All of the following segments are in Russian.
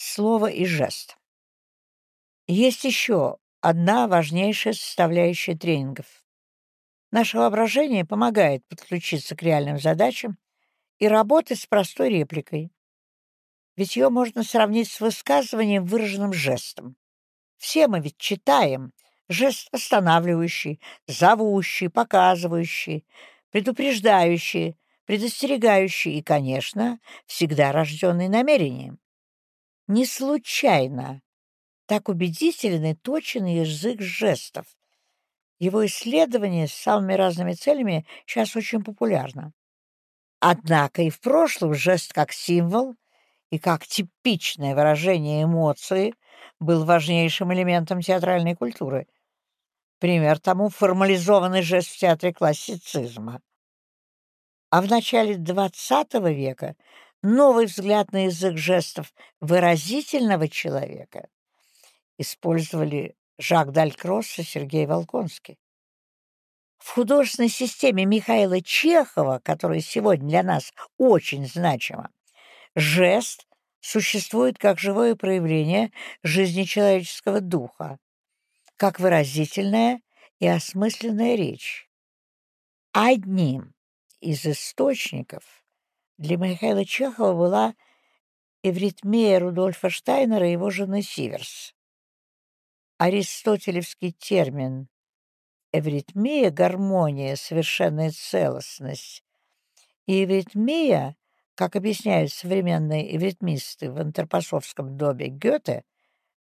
Слово и жест. Есть еще одна важнейшая составляющая тренингов. Наше воображение помогает подключиться к реальным задачам и работать с простой репликой. Ведь ее можно сравнить с высказыванием, выраженным жестом. Все мы ведь читаем жест останавливающий, зовущий, показывающий, предупреждающий, предостерегающий и, конечно, всегда рожденный намерением. Не случайно так убедителен и точен язык жестов. Его исследование с самыми разными целями сейчас очень популярно. Однако и в прошлом жест как символ и как типичное выражение эмоции был важнейшим элементом театральной культуры. Пример тому формализованный жест в театре классицизма. А в начале XX века новый взгляд на язык жестов выразительного человека использовали Жак Далькросс и Сергей Волконский. В художественной системе Михаила Чехова, которая сегодня для нас очень значима, жест существует как живое проявление жизни человеческого духа, как выразительная и осмысленная речь. Одним из источников для Михаила Чехова была эвритмия Рудольфа Штайнера и его жены Сиверс. Аристотелевский термин эвритмия — гармония, совершенная целостность. И эвритмия, как объясняют современные эвритмисты в антропосовском доме Гёте,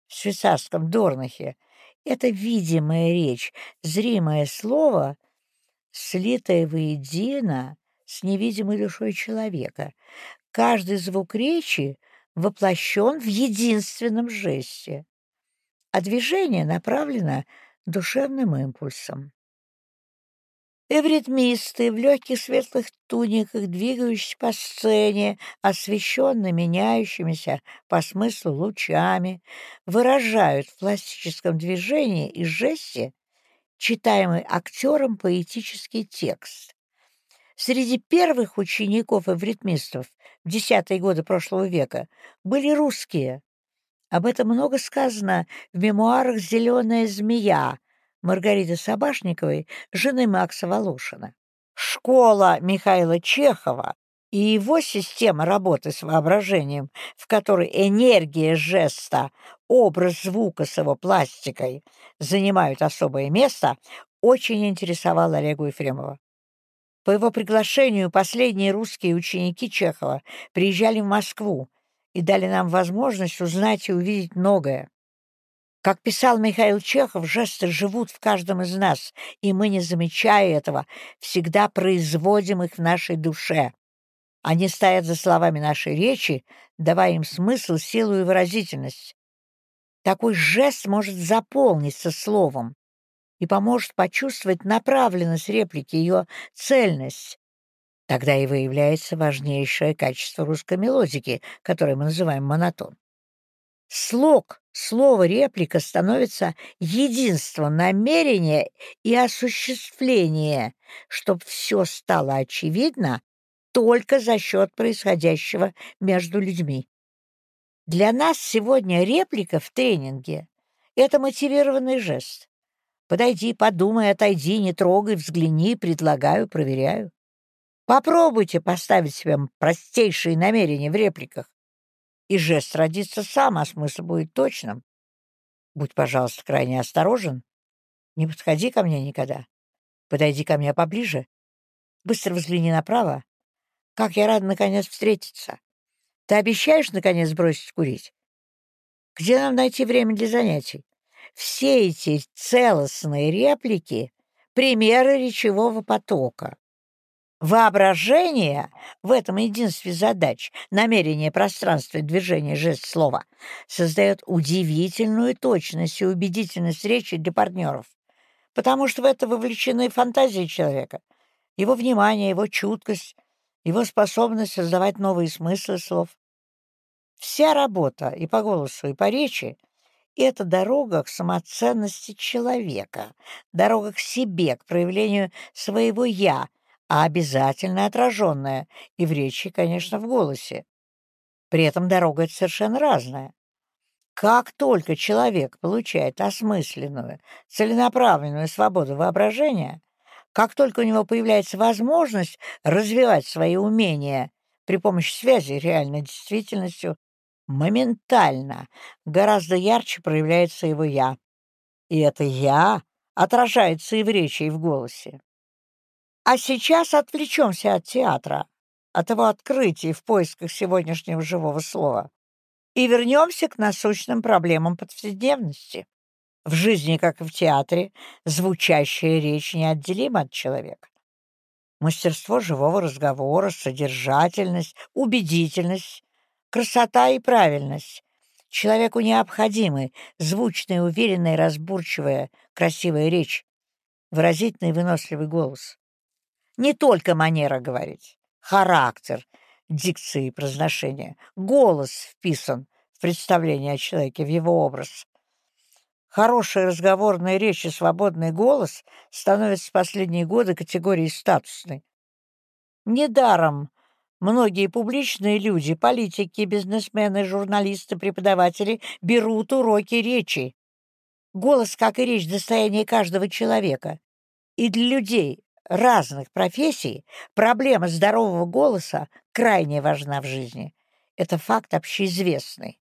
в швейцарском Дорнахе, это видимая речь, зримое слово, слитое воедино с невидимой душой человека. Каждый звук речи воплощен в единственном жесте, а движение направлено душевным импульсом. Эвритмисты в легких светлых туниках, двигающиеся по сцене, освещенно меняющимися по смыслу лучами, выражают в пластическом движении и жесте читаемый актером поэтический текст. Среди первых учеников эвритмистов в десятые годы прошлого века были русские. Об этом много сказано в мемуарах «Зеленая змея» Маргариты Собашниковой, жены Макса Волошина. Школа Михаила Чехова и его система работы с воображением, в которой энергия жеста, образ звука с его пластикой занимают особое место, очень интересовал Олегу Ефремова. По его приглашению последние русские ученики Чехова приезжали в Москву и дали нам возможность узнать и увидеть многое. Как писал Михаил Чехов, жесты живут в каждом из нас, и мы, не замечая этого, всегда производим их в нашей душе. Они стоят за словами нашей речи, давая им смысл, силу и выразительность. Такой жест может заполниться словом и поможет почувствовать направленность реплики, ее цельность. Тогда и выявляется важнейшее качество русской мелодики, которое мы называем монотон. Слог, слово, реплика становится единством намерения и осуществления, чтобы все стало очевидно только за счет происходящего между людьми. Для нас сегодня реплика в тренинге — это мотивированный жест. Подойди, подумай, отойди, не трогай, взгляни, предлагаю, проверяю. Попробуйте поставить себе простейшие намерения в репликах и жест родится сам, а смысл будет точным. Будь, пожалуйста, крайне осторожен. Не подходи ко мне никогда. Подойди ко мне поближе. Быстро взгляни направо. Как я рада, наконец, встретиться. Ты обещаешь, наконец, бросить курить? Где нам найти время для занятий? Все эти целостные реплики — примеры речевого потока. Воображение в этом единстве задач, намерение, пространство, движение, жест, слова, создает удивительную точность и убедительность речи для партнеров, потому что в это вовлечены фантазии человека, его внимание, его чуткость, его способность создавать новые смыслы слов. Вся работа и по голосу, и по речи — это дорога к самоценности человека, дорога к себе, к проявлению своего «я», а обязательно отраженная, и в речи, конечно, в голосе. При этом дорога эта совершенно разная. Как только человек получает осмысленную, целенаправленную свободу воображения, как только у него появляется возможность развивать свои умения при помощи связи реальной действительностью, моментально гораздо ярче проявляется его «я». И это «я» отражается и в речи, и в голосе. А сейчас отвлечемся от театра, от его открытий в поисках сегодняшнего живого слова, и вернемся к насущным проблемам повседневности. В жизни, как и в театре, звучащая речь неотделима от человека. Мастерство живого разговора, содержательность, убедительность, красота и правильность. Человеку необходимы звучная, уверенная, разборчивая, красивая речь, выразительный выносливый голос. Не только манера говорить, характер, дикции и произношения. Голос вписан в представление о человеке, в его образ. Хорошая разговорная речь и свободный голос становятся в последние годы категорией статусной. Недаром многие публичные люди, политики, бизнесмены, журналисты, преподаватели берут уроки речи. Голос, как и речь, достояние каждого человека. И для людей разных профессий проблема здорового голоса крайне важна в жизни. Это факт общеизвестный.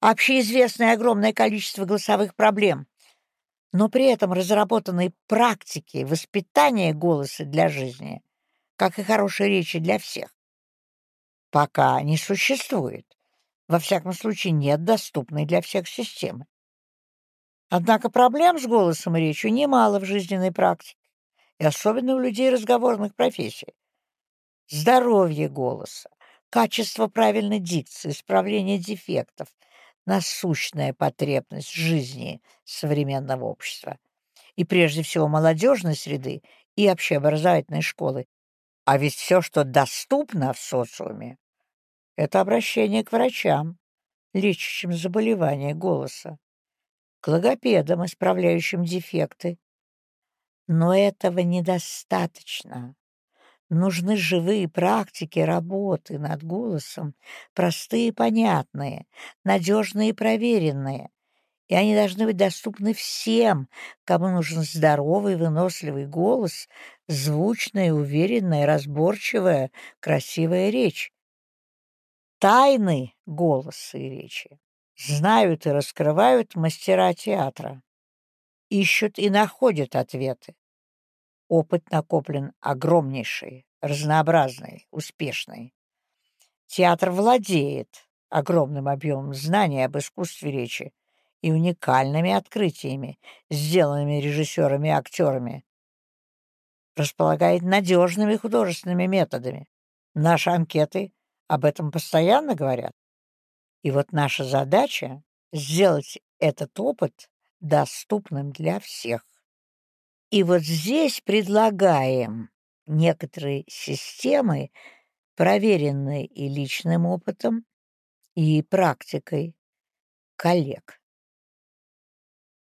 Общеизвестное огромное количество голосовых проблем, но при этом разработанной практики воспитания голоса для жизни, как и хорошей речи для всех, пока не существует. Во всяком случае, нет доступной для всех системы. Однако проблем с голосом и речью немало в жизненной практике и особенно у людей разговорных профессий. Здоровье голоса, качество правильной дикции, исправление дефектов — насущная потребность жизни современного общества. И прежде всего молодежной среды и общеобразовательной школы. А ведь все, что доступно в социуме, это обращение к врачам, лечащим заболевания голоса, к логопедам, исправляющим дефекты, но этого недостаточно. Нужны живые практики работы над голосом, простые и понятные, надежные и проверенные. И они должны быть доступны всем, кому нужен здоровый, выносливый голос, звучная, уверенная, разборчивая, красивая речь. Тайны голоса и речи знают и раскрывают мастера театра ищут и находят ответы. Опыт накоплен огромнейший, разнообразный, успешный. Театр владеет огромным объемом знаний об искусстве речи и уникальными открытиями, сделанными режиссерами и актерами. Располагает надежными художественными методами. Наши анкеты об этом постоянно говорят. И вот наша задача — сделать этот опыт доступным для всех. И вот здесь предлагаем некоторые системы, проверенные и личным опытом, и практикой коллег.